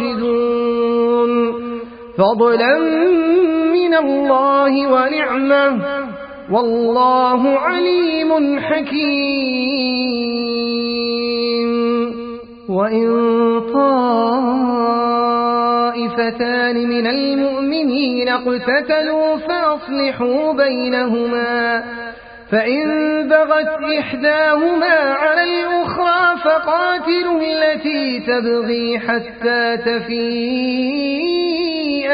الراشدون. فضلا من الله ونعمة. والله عليم حكيم. وإن طائفتان من المؤمنين اقتتلوا فأصلحوا بينهما. فإن بغت إحداهما على الأخرى فقاتلوا التي تبغي حتى تفيء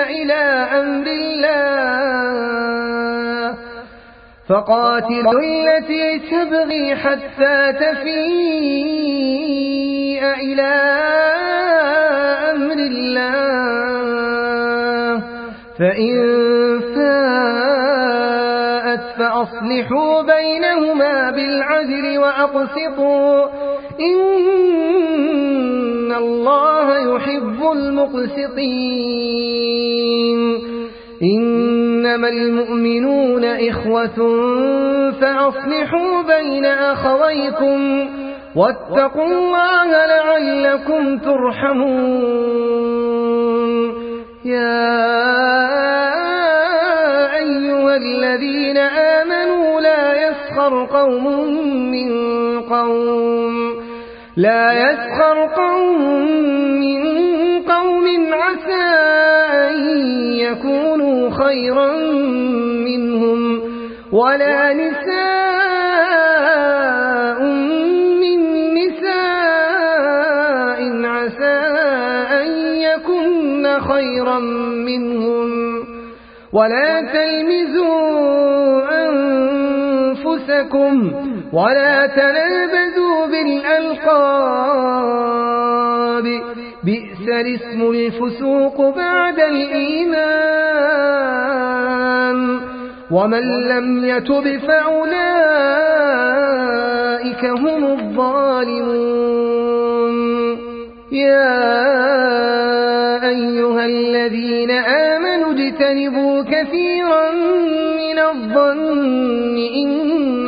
إلى أمر الله. فقاتلوا التي تبغي حتى تفيء إلى أمر الله. فإن فأصلحوا بينهما بالعدل وأقسطوا. إن الله يحب المقسطين. إنما المؤمنون إخوة فأصلحوا بين أخويكم واتقوا الله لعلكم ترحمون. يا أيها الذين آمنوا يسخر قوم من قوم. لا يسخر قوم من قوم عسى أن يكونوا خيرا منهم. ولا نساء من نساء عسى أن يكن خيرا منهم. ولا تلمزوا أنفسكم ولا تنابزوا بالألقاب. بئس الاسم الفسوق بعد الإيمان. ومن لم يتب فأولئك هم الظالمون. يا أيها الذين آمنوا اجتنبوا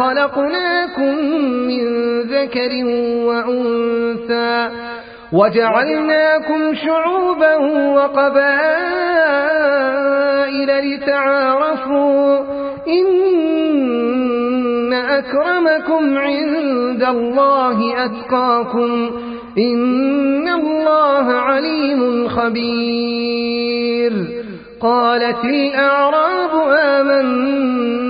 خلقناكم من ذكر وأنثى وجعلناكم شعوبا وقبائل لتعارفوا إن أكرمكم عند الله أتقاكم إن الله عليم خبير قالت الأعراب آمنا